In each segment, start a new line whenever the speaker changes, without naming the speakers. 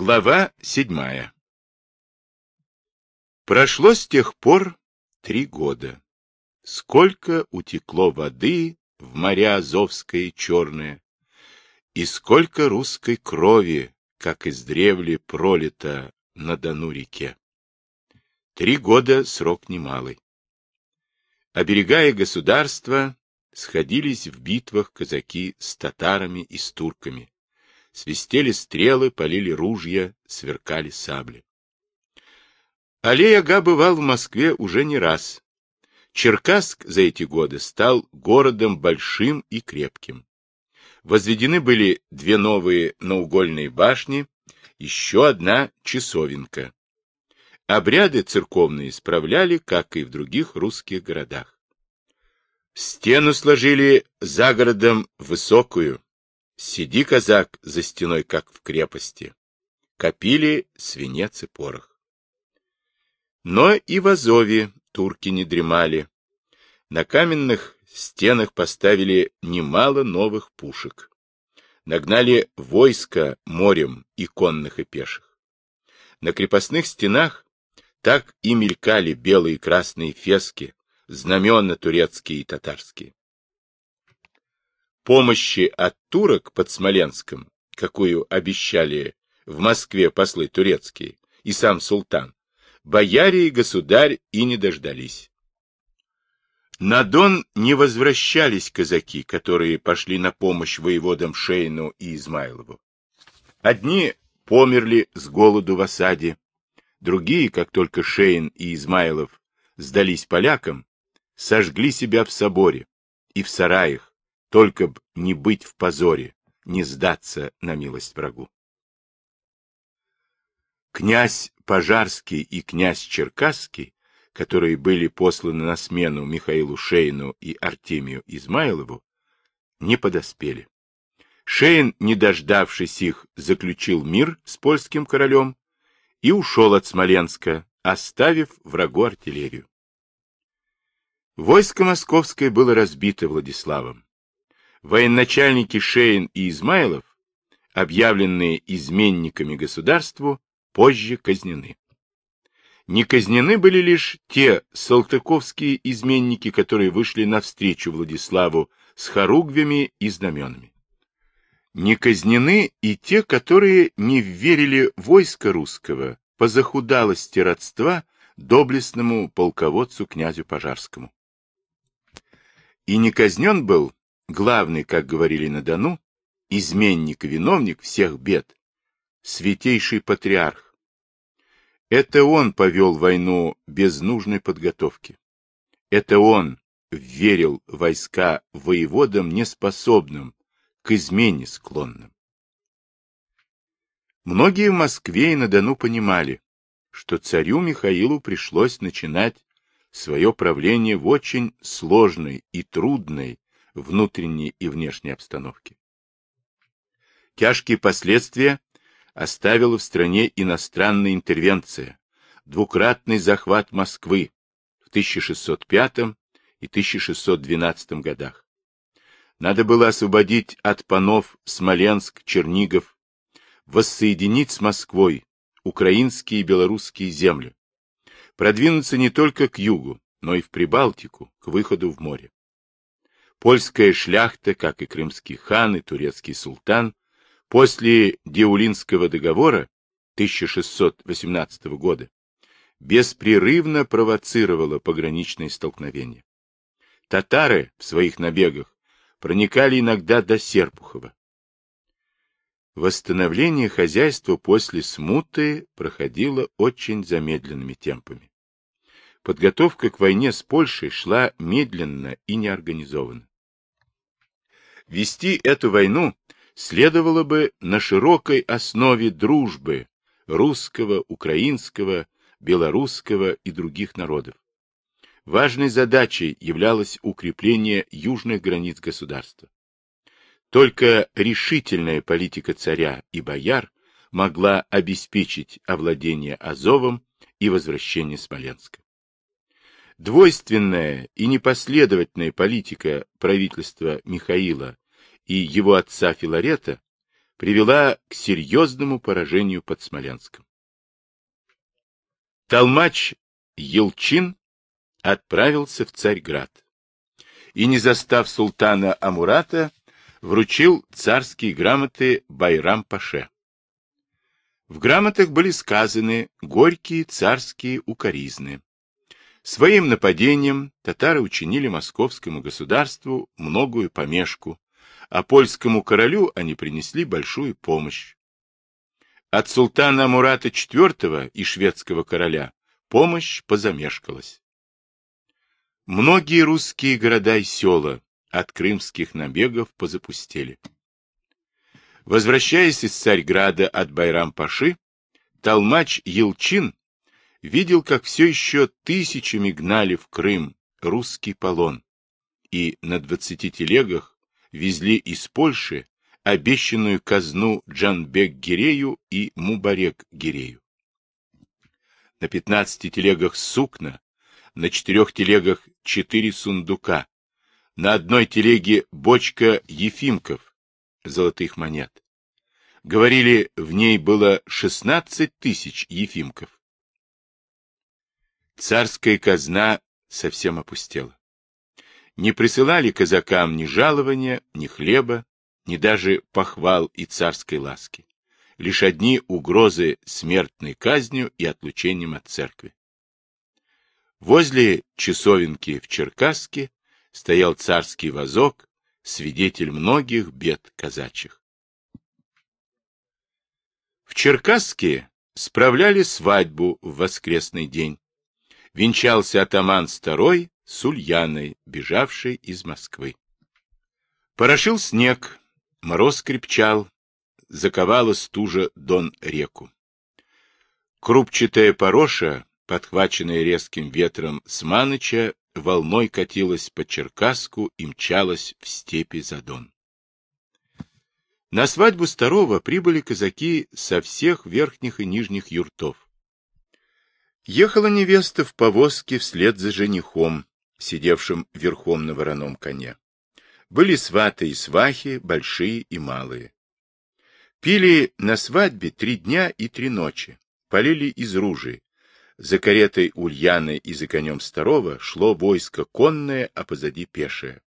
Глава седьмая Прошло с тех пор три года. Сколько утекло воды в моря Азовское и Черное, и сколько русской крови, как издревле пролито на Дону реке. Три года срок немалый. Оберегая государство, сходились в битвах казаки с татарами и с турками. Свистели стрелы, полили ружья, сверкали сабли. Алей-ага бывал в Москве уже не раз. Черкасск за эти годы стал городом большим и крепким. Возведены были две новые наугольные башни, еще одна часовенка. Обряды церковные справляли, как и в других русских городах. Стену сложили за городом высокую. Сиди, казак, за стеной, как в крепости. Копили свинец и порох. Но и в Азове турки не дремали. На каменных стенах поставили немало новых пушек. Нагнали войска морем и конных и пеших. На крепостных стенах так и мелькали белые и красные фески, знамена турецкие и татарские. Помощи от турок под Смоленском, какую обещали в Москве послы турецкие и сам султан, бояре и государь и не дождались. На Дон не возвращались казаки, которые пошли на помощь воеводам Шейну и Измайлову. Одни померли с голоду в осаде, другие, как только Шейн и Измайлов сдались полякам, сожгли себя в соборе и в сараях, только б не быть в позоре, не сдаться на милость врагу. Князь Пожарский и князь Черкасский, которые были посланы на смену Михаилу Шейну и Артемию Измайлову, не подоспели. Шейн, не дождавшись их, заключил мир с польским королем и ушел от Смоленска, оставив врагу артиллерию. Войско московское было разбито Владиславом. Военачальники Шейн и Измайлов, объявленные изменниками государству, позже казнены. Не казнены были лишь те салтыковские изменники, которые вышли навстречу Владиславу с хоругвями и знаменами. Не казнены и те, которые не верили войска русского по захудалости родства доблестному полководцу князю Пожарскому. И не казнен был главный, как говорили на Дону, изменник и виновник всех бед, святейший патриарх, это он повел войну без нужной подготовки. Это он верил войска воеводам неспособным, к измене склонным. Многие в Москве и на Дону понимали, что царю Михаилу пришлось начинать свое правление в очень сложной и трудной внутренней и внешней обстановке. Тяжкие последствия оставила в стране иностранная интервенция, двукратный захват Москвы в 1605 и 1612 годах. Надо было освободить от панов Смоленск, Чернигов, воссоединить с Москвой украинские и белорусские земли, продвинуться не только к югу, но и в Прибалтику, к выходу в море. Польская шляхта, как и крымский хан и турецкий султан, После Деулинского договора 1618 года беспрерывно провоцировала пограничные столкновения. Татары в своих набегах проникали иногда до Серпухова. Восстановление хозяйства после смуты проходило очень замедленными темпами. Подготовка к войне с Польшей шла медленно и неорганизованно. Вести эту войну следовало бы на широкой основе дружбы русского, украинского, белорусского и других народов. Важной задачей являлось укрепление южных границ государства. Только решительная политика царя и бояр могла обеспечить овладение Азовом и возвращение Смоленска. Двойственная и непоследовательная политика правительства Михаила и его отца Филарета привела к серьезному поражению под Смоленском. Толмач Елчин отправился в Царьград и, не застав султана Амурата, вручил царские грамоты Байрам-Паше. В грамотах были сказаны горькие царские укоризны. Своим нападением татары учинили московскому государству многую помешку, а польскому королю они принесли большую помощь. От султана Мурата IV и шведского короля помощь позамешкалась. Многие русские города и села от крымских набегов позапустели. Возвращаясь из Царьграда от Байрам-Паши, толмач Елчин видел, как все еще тысячами гнали в Крым русский полон, и на двадцати телегах везли из Польши обещанную казну Джанбек-Гирею и Мубарек-Гирею. На пятнадцати телегах сукна, на четырех телегах четыре сундука, на одной телеге бочка ефимков, золотых монет. Говорили, в ней было шестнадцать тысяч ефимков. Царская казна совсем опустела. Не присылали казакам ни жалования, ни хлеба, ни даже похвал и царской ласки. Лишь одни угрозы смертной казнью и отлучением от церкви. Возле часовенки в Черкасске стоял царский вазок, свидетель многих бед казачьих. В Черкасске справляли свадьбу в воскресный день. Венчался атаман Старой с Ульяной, бежавшей из Москвы. Порошил снег, мороз крепчал, заковала стужа Дон реку. Крупчатая пороша, подхваченная резким ветром с Маныча, волной катилась по Черкаску и мчалась в степи за Дон. На свадьбу Старого прибыли казаки со всех верхних и нижних юртов. Ехала невеста в повозке вслед за женихом, сидевшим верхом на вороном коне. Были сваты и свахи, большие и малые. Пили на свадьбе три дня и три ночи, полили из ружей. За каретой Ульяны и за конем Старого шло войско конное, а позади пешее.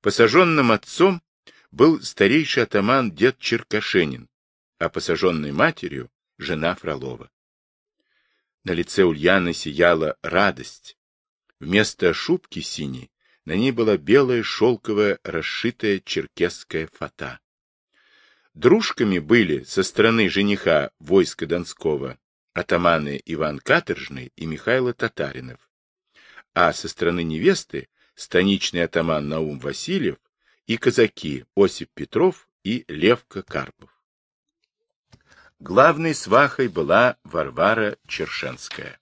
Посаженным отцом был старейший атаман дед Черкашенин, а посаженной матерью — жена Фролова. На лице Ульяны сияла радость, Вместо шубки синей на ней была белая шелковая расшитая черкесская фата. Дружками были со стороны жениха войска Донского атаманы Иван Каторжный и Михайло Татаринов, а со стороны невесты станичный атаман Наум Васильев и казаки Осип Петров и Левка Карпов. Главной свахой была Варвара Чершенская.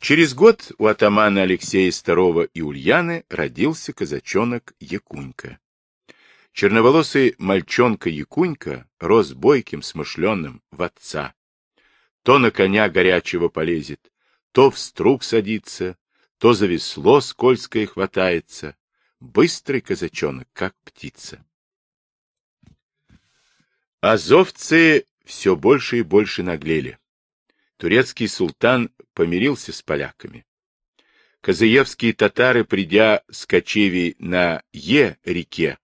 Через год у атамана Алексея II и Ульяны родился казачонок Якунька. Черноволосый мальчонка Якунька рос бойким, смышленным в отца. То на коня горячего полезет, то в струк садится, то за весло скользкое хватается. Быстрый казачонок, как птица. Азовцы все больше и больше наглели турецкий султан помирился с поляками. Казаевские татары, придя с кочевий на Е-реке,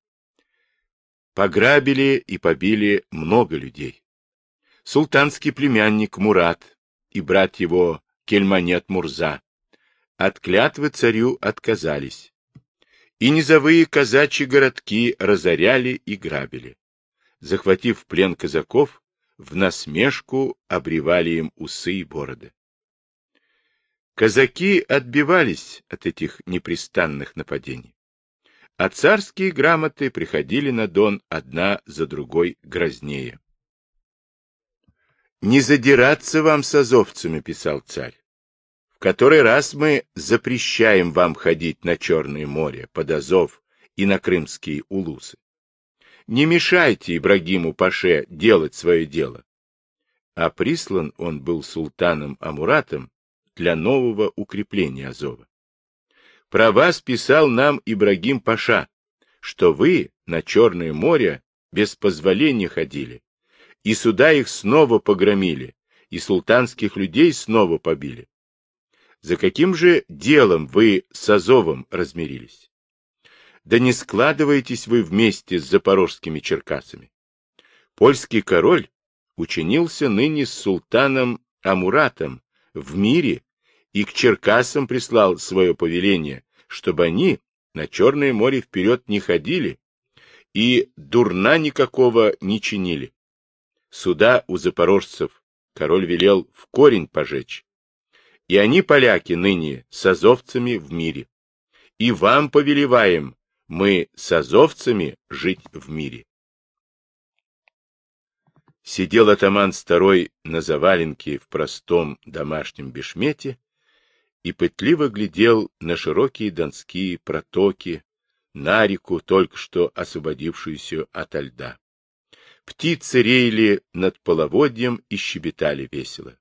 пограбили и побили много людей. Султанский племянник Мурат и брат его Кельманет Мурза от клятвы царю отказались, и низовые казачьи городки разоряли и грабили. Захватив в плен казаков, в насмешку обревали им усы и бороды. Казаки отбивались от этих непрестанных нападений, а царские грамоты приходили на Дон одна за другой грознее. «Не задираться вам с азовцами», — писал царь. «В который раз мы запрещаем вам ходить на Черное море, под Азов и на крымские улусы. Не мешайте Ибрагиму Паше делать свое дело. А прислан он был султаном Амуратом для нового укрепления Азова. Про вас писал нам Ибрагим Паша, что вы на Черное море без позволения ходили, и суда их снова погромили, и султанских людей снова побили. За каким же делом вы с Азовом размирились? Да не складываетесь вы вместе с запорожскими черкасами. Польский король учинился ныне с султаном Амуратом в мире и к черкасам прислал свое повеление, чтобы они на Черное море вперед не ходили и дурна никакого не чинили. Суда у запорожцев король велел в корень пожечь. И они, поляки, ныне с азовцами в мире. И вам повелеваем мы с азовцами жить в мире. Сидел атаман старой на заваленке в простом домашнем бешмете и пытливо глядел на широкие донские протоки, на реку, только что освободившуюся ото льда. Птицы реяли над половодьем и щебетали весело.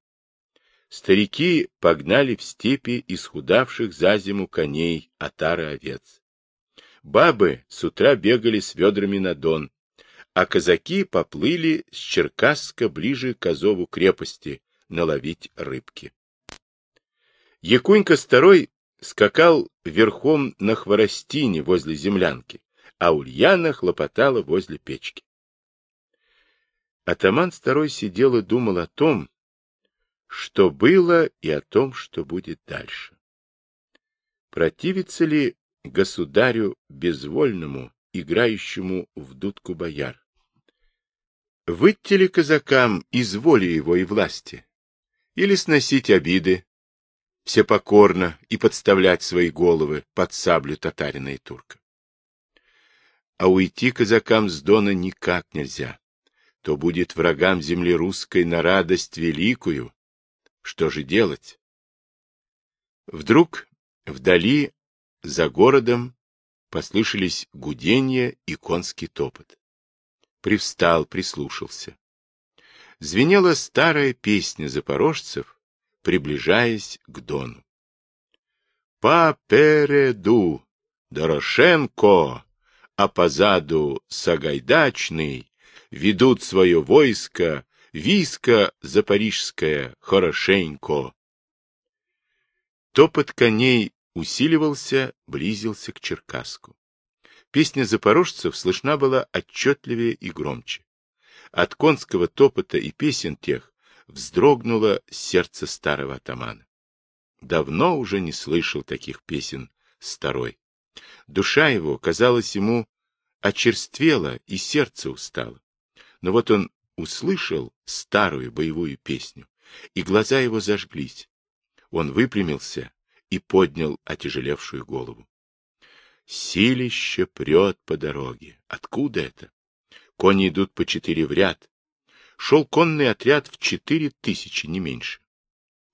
Старики погнали в степи исхудавших за зиму коней, отары овец. Бабы с утра бегали с ведрами на дон, а казаки поплыли с Черкасска ближе к Азову крепости наловить рыбки. Якунька старой скакал верхом на хворостине возле землянки, а Ульяна хлопотала возле печки. Атаман второй сидел и думал о том, что было и о том, что будет дальше. Противится ли государю безвольному, играющему в дудку бояр? Выйти ли казакам из воли его и власти? Или сносить обиды, все покорно и подставлять свои головы под саблю татарина и турка. А уйти казакам с Дона никак нельзя. То будет врагам земли русской на радость великую. Что же делать? Вдруг вдали, за городом, послышались гудение и конский топот. Привстал, прислушался. Звенела старая песня запорожцев, приближаясь к Дону. Попереду Дорошенко, а позаду Сагайдачный ведут свое войско, виска запорижская хорошенько. Топот коней усиливался, близился к Черкаску. Песня запорожцев слышна была отчетливее и громче. От конского топота и песен тех вздрогнуло сердце старого атамана. Давно уже не слышал таких песен старой. Душа его, казалось ему, очерствела и сердце устало. Но вот он услышал старую боевую песню, и глаза его зажглись. Он выпрямился и поднял отяжелевшую голову. Силище прет по дороге. Откуда это? Кони идут по четыре в ряд, шел конный отряд в четыре тысячи, не меньше.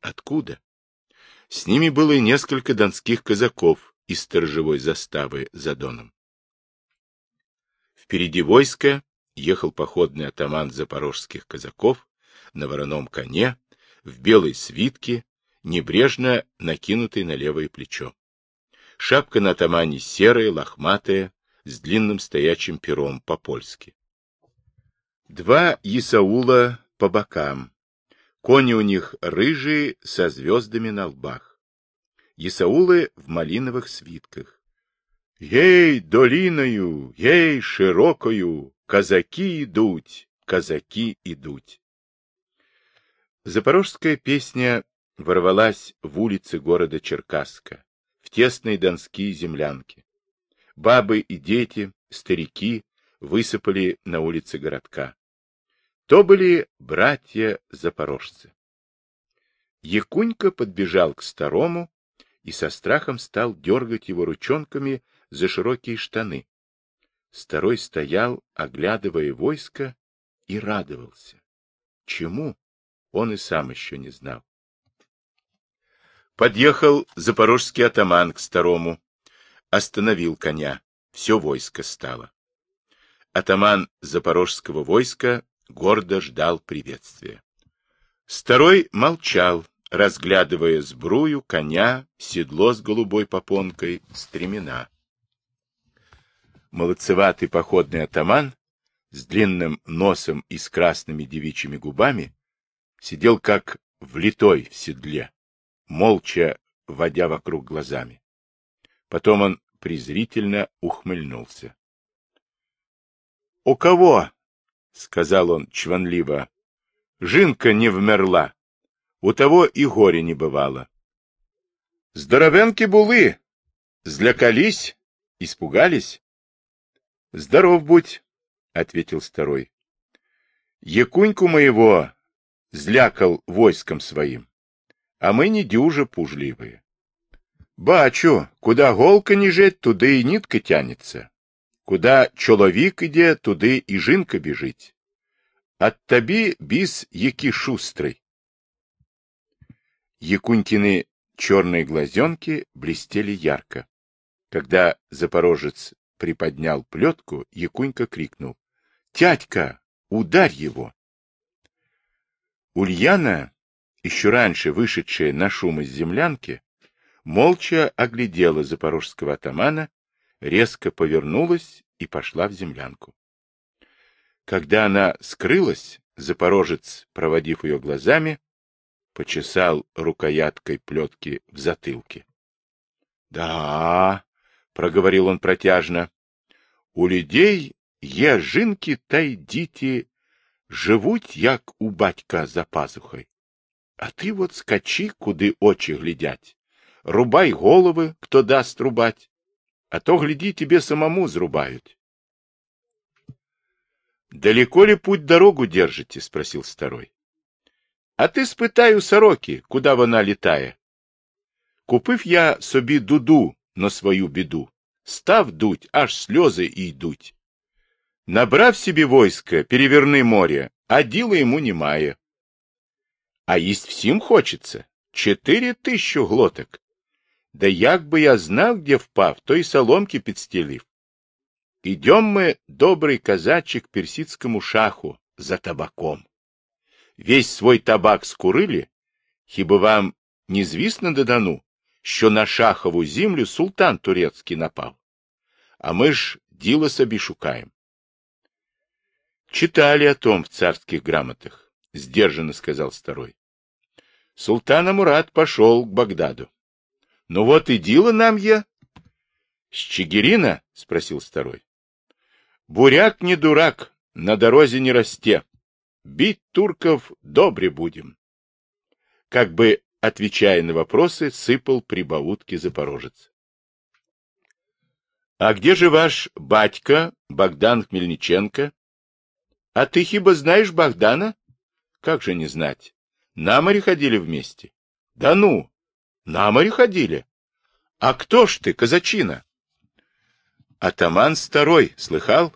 Откуда? С ними было и несколько донских казаков из сторожевой заставы за Доном. Впереди войска ехал походный атаман запорожских казаков на вороном коне, в белой свитке, небрежно накинутой на левое плечо. Шапка на атамане серая, лохматая, с длинным стоячим пером по-польски. Два Исаула по бокам. Кони у них рыжие, со звездами на лбах. Исаулы в малиновых свитках. Ей, долиною, ей, широкою, казаки идут, казаки идут. Запорожская песня ворвалась в улицы города Черкасска, в тесные донские землянки. Бабы и дети, старики высыпали на улицы городка. То были братья-запорожцы. Якунька подбежал к старому и со страхом стал дергать его ручонками за широкие штаны. Старой стоял, оглядывая войско, и радовался. Чему? Он и сам еще не знал. Подъехал запорожский атаман к старому, остановил коня. Все войско стало. Атаман запорожского войска гордо ждал приветствия. Старой молчал, разглядывая сбрую, коня, седло с голубой попонкой, стремена. Молодцеватый походный атаман с длинным носом и с красными девичьими губами, сидел как влитой в седле, молча водя вокруг глазами. Потом он презрительно ухмыльнулся. — У кого? — сказал он чванливо. — Жинка не вмерла. У того и горя не бывало. — Здоровенки були. Злякались, испугались. — Здоров будь, — ответил старой. — Якуньку моего злякал войском своим, а мы не дюже пужливые. Бачу, куда голка ніжить, туди і нитка тянется. Куда чоловік іде, туди і жінка біжить. От тобі біс які шустрий. Якунькины черные глазенки блестели ярко. Когда запорожец приподнял плетку, Якунька крикнул. — Тятька, ударь его! Ульяна, еще раньше вышедшая на шум из землянки, молча оглядела запорожского атамана, резко повернулась и пошла в землянку. Когда она скрылась, запорожец, проводив ее глазами, почесал рукояткой плетки в затылке. — Да, — проговорил он протяжно, — у людей є жинки та й діти, живуть, як у батька за пазухой. А ти вот скачи, куди очі глядять, рубай голови, хто дасть рубать, а то, гляди, тебе самому зрубают. — Далеко ли путь дорогу держите? — спросил старой. — А ти спитай у сороки, куда вона літає. Купив я собі дуду на свою біду, став дуть, аж сльози і йдуть. Набрав собі войска, переверни море, а діла йому немає. А їсть всім хочеться. Чотири тисячі глоток. Да як би я знав, где впав, то й соломки підстелив. Идем мы, добрый казачек, к персидскому шаху за табаком. Весь свой табак скурили, хіба вам незвісно додану, що на шахову землю султан турецький напав. А мы ж діло собі шукаем. Читали о том в царских грамотах, сдержанно сказал старой. Султан Амурат пошел к Багдаду. Ну вот и дело нам я. С Чигирина? спросил старой. Буряк не дурак, на дорозе не расте. Бить турков добре будем. Как бы, отвечая на вопросы, сыпал прибаутки запорожец. А где же ваш батька, Богдан Хмельниченко? А ты хиба знаешь Богдана? Как же не знать? На море ходили вместе. Да ну, на море ходили. А кто ж ты, казачина? Атаман старой, слыхал?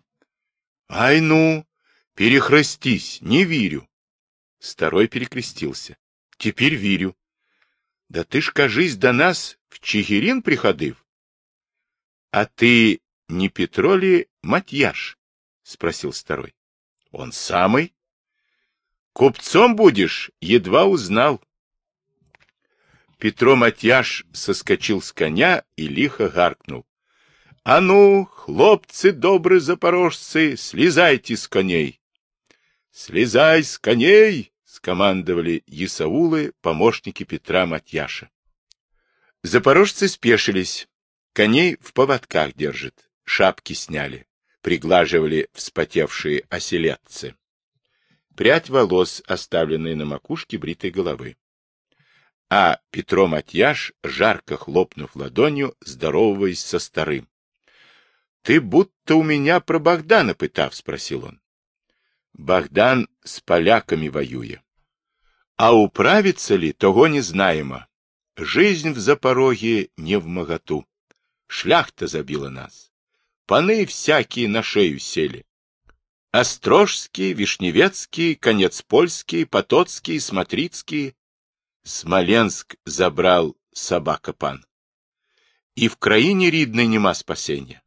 Ай ну, перехрестись, не верю. Старой перекрестился. Теперь верю. Да ты ж, кажись, до нас в Чигирин приходив. А ты не Петро ли Матьяш? Спросил старой. Он самый? Купцом будешь, едва узнал. Петро Матьяш соскочил с коня и лихо гаркнул. — А ну, хлопцы добрые запорожцы, слезайте с коней! — Слезай с коней! — скомандовали Исаулы, помощники Петра Матьяша. Запорожцы спешились, коней в поводках держат, шапки сняли приглаживали вспотевшие оселедцы. Прядь волос, оставленные на макушке бритой головы. А Петро Матьяш, жарко хлопнув ладонью, здороваясь со старым. — Ты будто у меня про Богдана пытав, — спросил он. — Богдан с поляками воюя. А управится ли, того не знаемо. Жизнь в Запороге не в моготу. Шляхта забила нас. Паны всякие на шею сели. Острожские, Вишневецкие, Конец-Польские, Потоцкие, Смотрицкие. Смоленск забрал собака-пан. И в краине рідной нема спасения.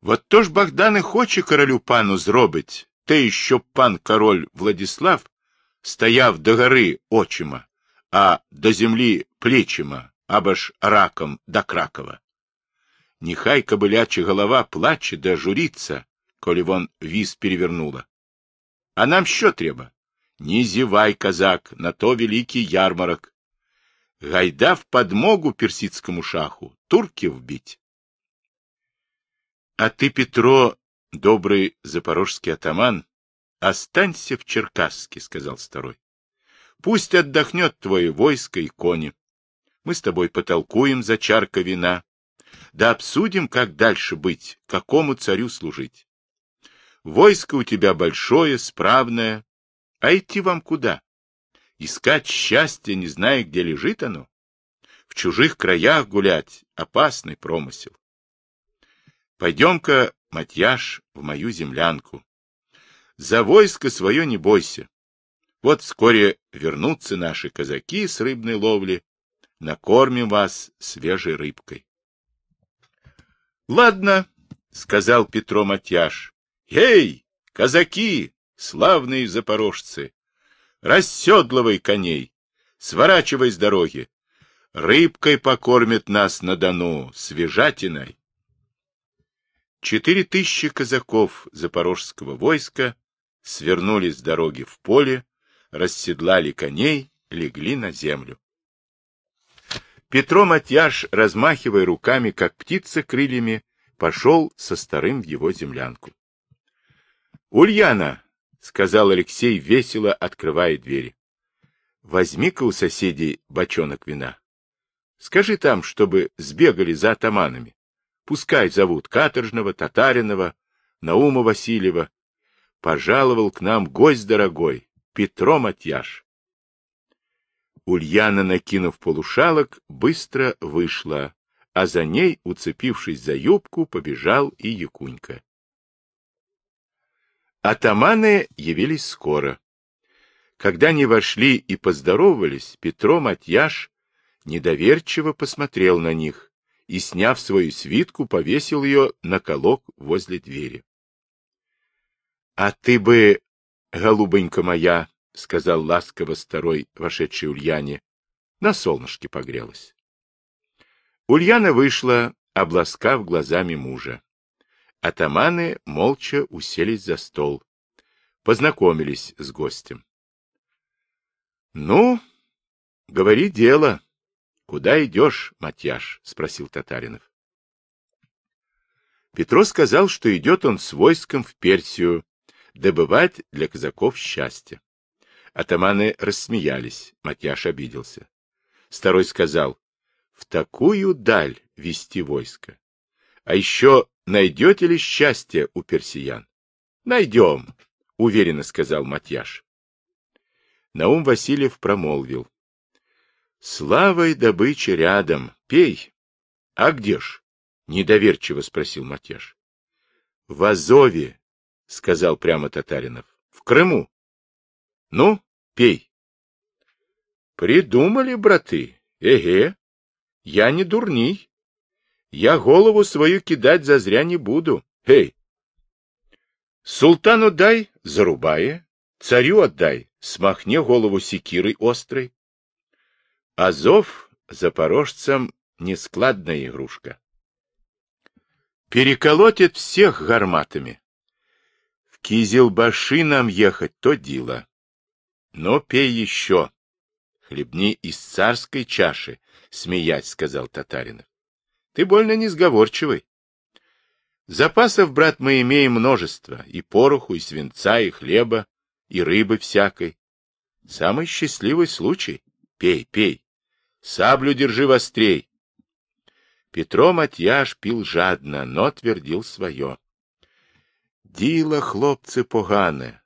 Вот то ж Богдан и хоче королю пану зробить, те, що пан король Владислав, стояв до гори очима, а до землі плечима, або ж раком до Кракова. Нехай кобыляча голова плаче да журится, коли вон виз перевернула. А нам що треба? Не зевай, казак, на то великий ярмарок. Гайда в подмогу персидскому шаху, турки вбить. А ты, Петро, добрый запорожский атаман, останься в Черкасске, сказал старой. Пусть отдохнет твое войско и кони. Мы с тобой потолкуем за чарка вина, да обсудим, как дальше быть, какому царю служить. Войско у тебя большое, справное, а идти вам куда? Искать счастье, не зная, где лежит оно? В чужих краях гулять — опасный промысел. Пойдем-ка, Матьяш, в мою землянку. За войско свое не бойся. Вот вскоре вернутся наши казаки с рыбной ловли, накормим вас свежей рыбкой. — Ладно, — сказал Петро Матьяш. — Эй, казаки, славные запорожцы, расседлывай коней, сворачивай с дороги. Рыбкой покормят нас на Дону, свежатиной. Четыре тысячи казаков запорожского войска свернули с дороги в поле, расседлали коней, легли на землю. Петро Матьяш, размахивая руками, как птица крыльями, пошел со старым в его землянку. — Ульяна, — сказал Алексей, весело открывая двери, — возьми-ка у соседей бочонок вина. Скажи там, чтобы сбегали за атаманами. Пускай зовут Каторжного, Татаринова, Наума Васильева. Пожаловал к нам гость дорогой, Петро Матьяш. Ульяна, накинув полушалок, быстро вышла, а за ней, уцепившись за юбку, побежал и Якунька. Атаманы явились скоро. Когда они вошли и поздоровались, Петро Матьяш недоверчиво посмотрел на них и, сняв свою свитку, повесил ее на колок возле двери. — А ты бы, голубонька моя, — сказал ласково старой, вошедший Ульяне. На солнышке погрелась. Ульяна вышла, обласкав глазами мужа. Атаманы молча уселись за стол. Познакомились с гостем. — Ну, говори дело. Куда идешь, Матьяш? — спросил Татаринов. Петро сказал, что идет он с войском в Персию, добывать для казаков счастье. Атаманы рассмеялись. Матьяш обиделся. Старой сказал, в такую даль вести войско. А еще найдете ли счастье у персиян? Найдем, уверенно сказал Матьяш. Наум Васильев промолвил. Славой добычи рядом, пей. А где ж? Недоверчиво спросил Матьяш. В Азове, сказал прямо Татаринов. В Крыму. Ну, пей. Придумали, браты, эге. Я не дурний. Я голову свою кидать зазря не буду. Эй! Султану дай, зарубая, царю отдай, смахне голову секирой острой. Азов запорожцам нескладная игрушка. Переколотит всех гарматами. В Кизилбаши нам ехать то дело. Но пей еще. Хлебни из царской чаши, смеясь, сказал Татаринов. Ты больно несговорчивый. Запасов, брат, мы имеем множество, и пороху, и свинца, и хлеба, и рыбы всякой. Самый счастливый случай. Пей, пей. Саблю держи вострей. Петро Матьяш пил жадно, но твердил свое. Діло, хлопцы, погане,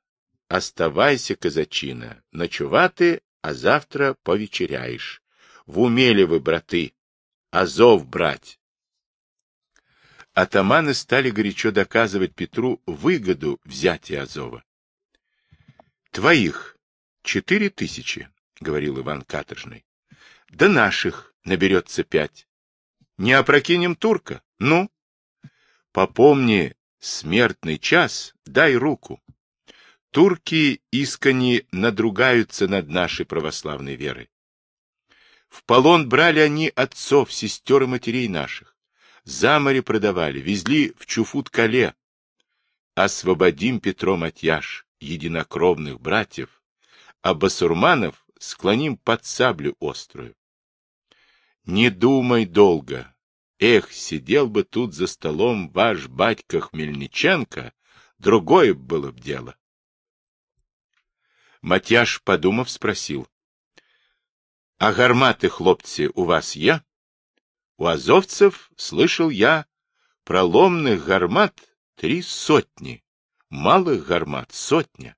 Оставайся, казачина, ночувати, а завтра повечеряешь. В умеле вы, браты, Азов брать. Атаманы стали горячо доказывать Петру выгоду взятия Азова. — Твоих четыре тысячи, — говорил Иван Каторжный. — Да наших наберется пять. Не опрокинем турка? Ну? Попомни, смертный час, дай руку. Турки искренне надругаются над нашей православной верой. В полон брали они отцов, сестер и матерей наших. За море продавали, везли в Чуфут-Кале. освободим Петро Матьяш, единокровных братьев, а басурманов склоним под саблю острую. Не думай долго. Эх, сидел бы тут за столом ваш батька Хмельниченко, другое было б дело. Матяш, подумав, спросил. — А гарматы, хлопцы, у вас я? У азовцев, слышал я, проломных гармат три сотни, малых гармат сотня.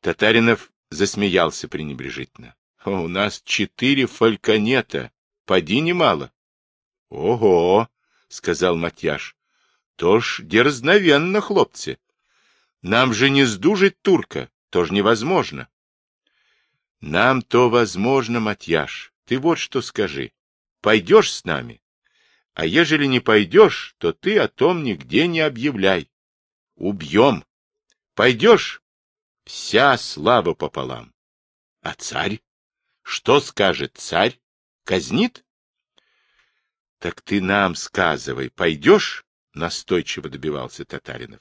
Татаринов засмеялся пренебрежительно. — У нас четыре фальконета, поди немало. — Ого! — сказал Матяш. — То ж дерзновенно, хлопцы. Нам же не сдужить турка, то ж невозможно. — Нам то возможно, Матьяш. Ты вот что скажи. Пойдешь с нами? А ежели не пойдешь, то ты о том нигде не объявляй. Убьем. Пойдешь? Вся слава пополам. А царь? Что скажет царь? Казнит? Так ты нам сказывай, пойдешь? Настойчиво добивался Татаринов.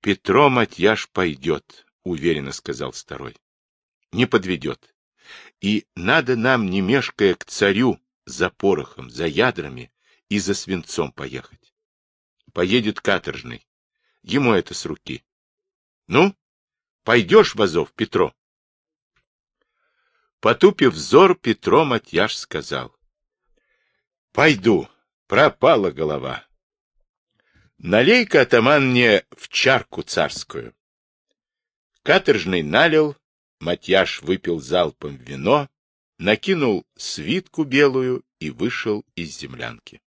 Петро Матьяш пойдет, уверенно сказал второй. Не подведет. И надо нам, не мешкая, к царю за порохом, за ядрами и за свинцом поехать. Поедет каторжный. Ему это с руки. Ну, пойдешь, Вазов, Петро? Потупив взор, Петро Матьяш сказал. Пойду, пропала голова. Налей-ка, атаман, мне в чарку царскую. Каторжный налил, Матьяш выпил залпом вино, накинул свитку белую и вышел из землянки.